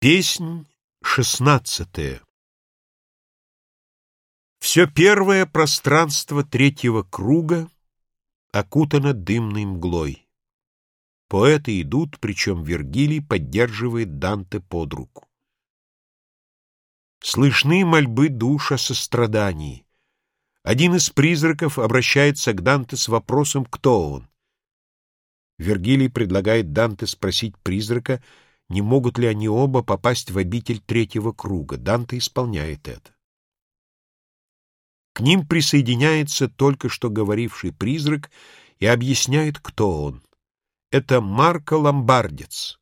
Песнь шестнадцатая Все первое пространство третьего круга окутано дымной мглой. Поэты идут, причем Вергилий поддерживает Данте под руку. Слышны мольбы душ о сострадании. Один из призраков обращается к Данте с вопросом «Кто он?». Вергилий предлагает Данте спросить призрака — не могут ли они оба попасть в обитель третьего круга. Данте исполняет это. К ним присоединяется только что говоривший призрак и объясняет, кто он. Это Марко Ломбардец.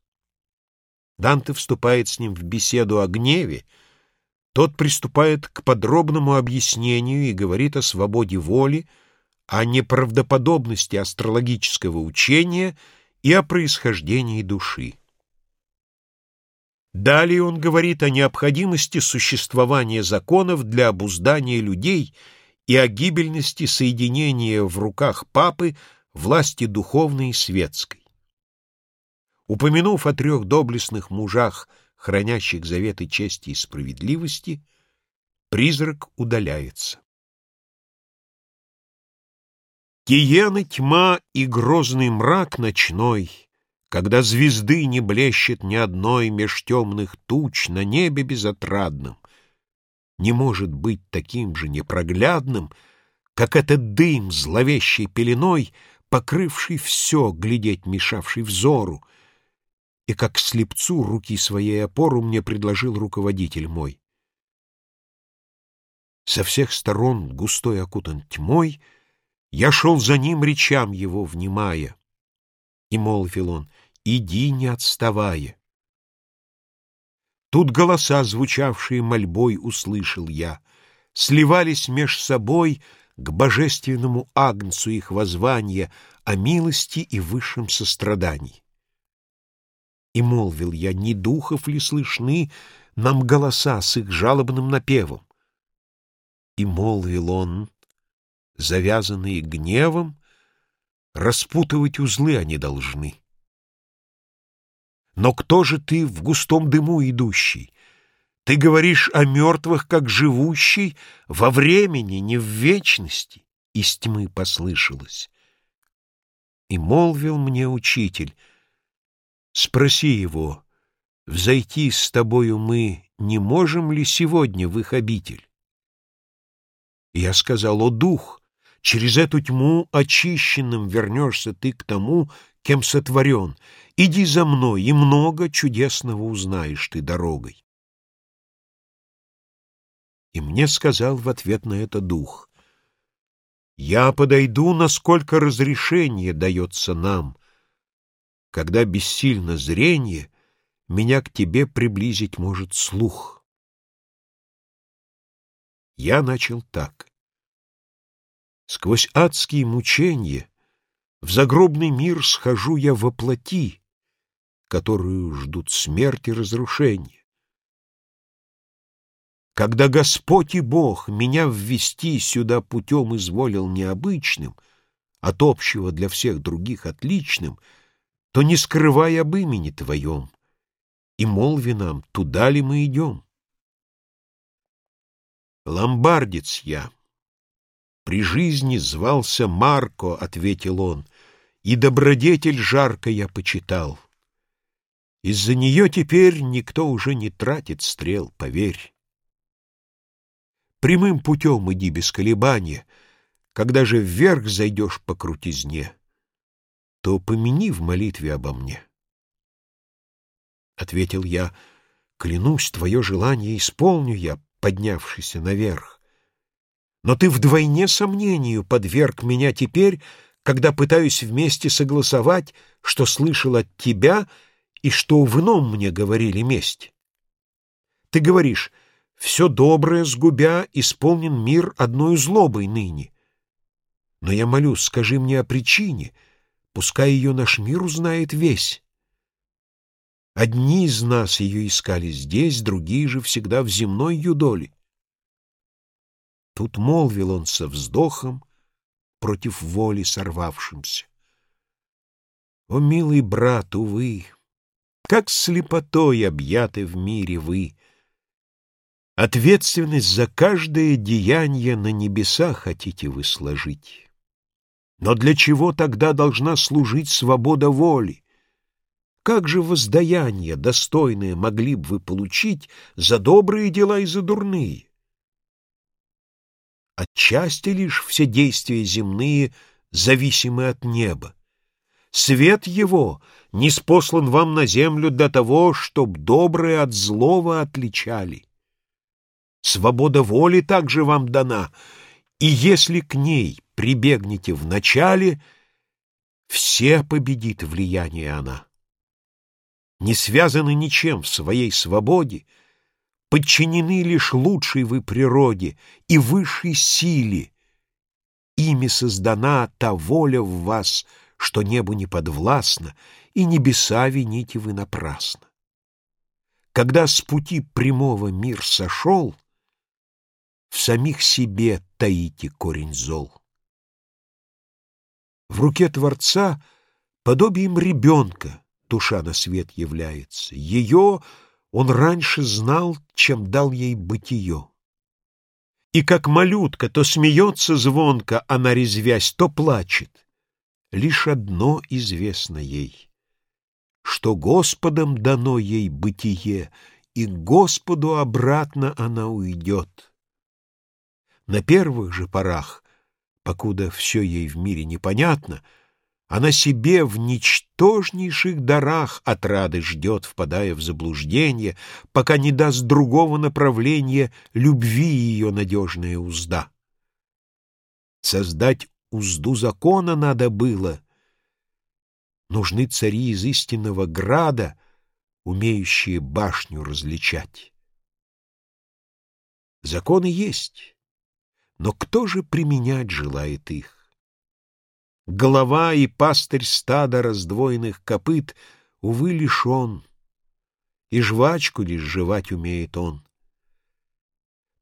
Данте вступает с ним в беседу о гневе, тот приступает к подробному объяснению и говорит о свободе воли, о неправдоподобности астрологического учения и о происхождении души. Далее он говорит о необходимости существования законов для обуздания людей и о гибельности соединения в руках папы власти духовной и светской. Упомянув о трех доблестных мужах, хранящих заветы чести и справедливости, призрак удаляется. Гиены тьма и грозный мрак ночной — когда звезды не блещет ни одной меж темных туч на небе безотрадном, не может быть таким же непроглядным, как этот дым зловещей пеленой, покрывший все, глядеть мешавший взору, и как слепцу руки своей опору мне предложил руководитель мой. Со всех сторон, густой окутан тьмой, я шел за ним, речам его внимая. И молвил он, иди, не отставая. Тут голоса, звучавшие мольбой, услышал я, сливались меж собой к божественному агнцу их воззвания о милости и высшем сострадании. И молвил я, не духов ли слышны нам голоса с их жалобным напевом? И молвил он, завязанные гневом, распутывать узлы они должны. Но кто же ты в густом дыму идущий? Ты говоришь о мертвых, как живущий, во времени, не в вечности. Из тьмы послышалось. И молвил мне учитель, спроси его, взойти с тобою мы не можем ли сегодня в их обитель? Я сказал, о дух, через эту тьму очищенным вернешься ты к тому, кем сотворен. Иди за мной, и много чудесного узнаешь ты дорогой. И мне сказал в ответ на это дух, «Я подойду, насколько разрешение дается нам, когда бессильно зрение меня к тебе приблизить может слух». Я начал так. Сквозь адские мучения в загробный мир схожу я во плоти, которую ждут смерть и разрушение. Когда Господь и Бог меня ввести сюда путем изволил необычным, от общего для всех других отличным, то не скрывай об имени Твоем, и молви нам, туда ли мы идем. Ломбардец я, при жизни звался Марко, — ответил он, — и добродетель жарко я почитал. Из-за нее теперь никто уже не тратит стрел, поверь. Прямым путем иди без колебания, когда же вверх зайдешь по крутизне, то помяни в молитве обо мне. Ответил я, клянусь, твое желание исполню я, поднявшийся наверх. Но ты вдвойне сомнению подверг меня теперь, когда пытаюсь вместе согласовать, что слышал от тебя и что в ином мне говорили месть. Ты говоришь, все доброе сгубя исполнен мир одной злобой ныне. Но я молюсь, скажи мне о причине, пускай ее наш мир узнает весь. Одни из нас ее искали здесь, другие же всегда в земной юдоле. Тут молвил он со вздохом, против воли сорвавшимся. О, милый брат, увы, Как слепотой объяты в мире вы. Ответственность за каждое деяние на небеса хотите вы сложить. Но для чего тогда должна служить свобода воли? Как же воздаяние достойное могли бы вы получить за добрые дела и за дурные? Отчасти лишь все действия земные зависимы от неба. Свет его не спослан вам на землю для того, чтоб доброе от злого отличали. Свобода воли также вам дана, и если к ней прибегнете в начале, все победит влияние она. Не связаны ничем в своей свободе, подчинены лишь лучшей вы природе и высшей силе. Ими создана та воля в вас, что небу не подвластно, и небеса вините вы напрасно. Когда с пути прямого мир сошел, в самих себе таите корень зол. В руке Творца подобием ребенка душа на свет является. Ее он раньше знал, чем дал ей бытие. И как малютка то смеется звонко, она резвясь, то плачет. Лишь одно известно ей, что Господом дано ей бытие, и к Господу обратно она уйдет. На первых же порах, покуда все ей в мире непонятно, — она себе в ничтожнейших дарах отрады ждет, впадая в заблуждение, пока не даст другого направления любви ее надежная узда. Создать узду закона надо было. Нужны цари из истинного града, умеющие башню различать. Законы есть, но кто же применять желает их? Голова и пастырь стада раздвоенных копыт, увы, лишен, и жвачку лишь жевать умеет он.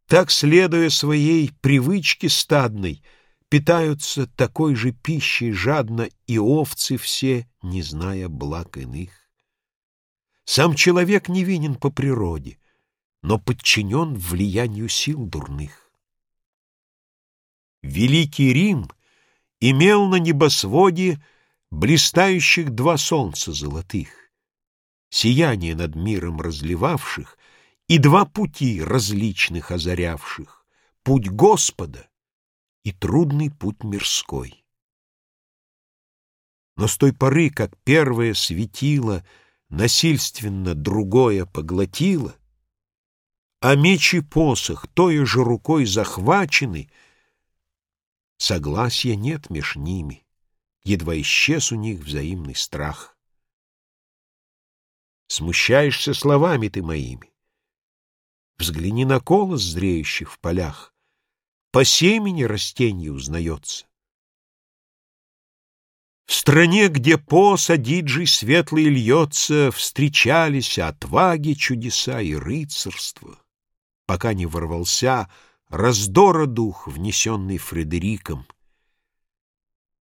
Так, следуя своей привычке стадной, питаются такой же пищей жадно и овцы все, не зная благ иных. Сам человек невинен по природе, но подчинен влиянию сил дурных. Великий Рим — имел на небосводе блистающих два солнца золотых, сияние над миром разливавших и два пути различных озарявших, путь Господа и трудный путь мирской. Но с той поры, как первое светило насильственно другое поглотило, а меч и посох той же рукой захвачены — Согласия нет меж ними, едва исчез у них взаимный страх. Смущаешься словами ты моими. Взгляни на колос, зреющий в полях. По семени растение узнается. В стране, где по садиджий светлый льется, Встречались отваги, чудеса и рыцарство, Пока не ворвался раздора дух, внесенный Фредериком.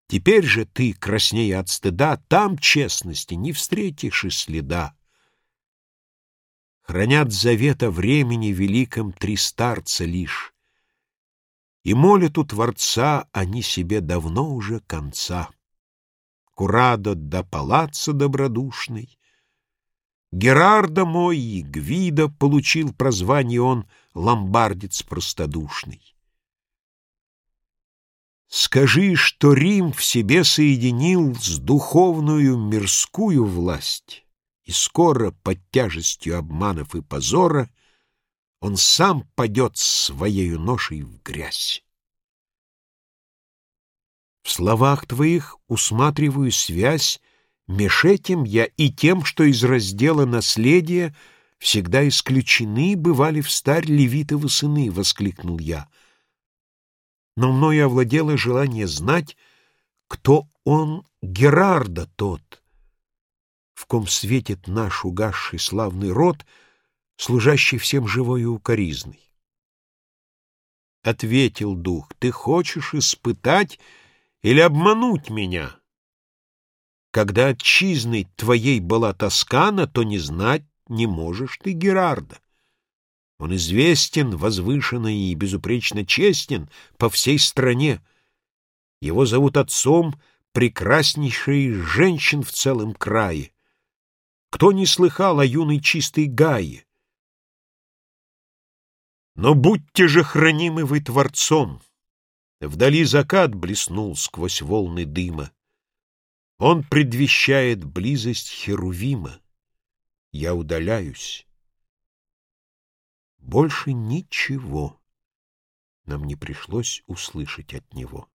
Теперь же ты, краснея от стыда, там честности не встретишь и следа. Хранят завета времени великом три старца лишь, И молят у Творца они себе давно уже конца. Курадо да палаца добродушный, Герарда мой и Гвида получил прозвание он ломбардец простодушный. Скажи, что Рим в себе соединил с духовную мирскую власть, и скоро под тяжестью обманов и позора он сам падет своею ношей в грязь. В словах твоих усматриваю связь Меж этим я и тем, что из раздела наследия всегда исключены бывали в старь левитовы сыны, — воскликнул я. Но мною овладело желание знать, кто он Герарда тот, в ком светит наш угасший славный род, служащий всем живой и укоризной. Ответил дух, ты хочешь испытать или обмануть меня? Когда отчизной твоей была Тоскана, то не знать не можешь ты Герарда. Он известен, возвышенный и безупречно честен по всей стране. Его зовут отцом прекраснейшей женщин в целом крае. Кто не слыхал о юной чистой Гае? Но будьте же хранимы вы Творцом. Вдали закат блеснул сквозь волны дыма. Он предвещает близость Херувима. Я удаляюсь. Больше ничего нам не пришлось услышать от него.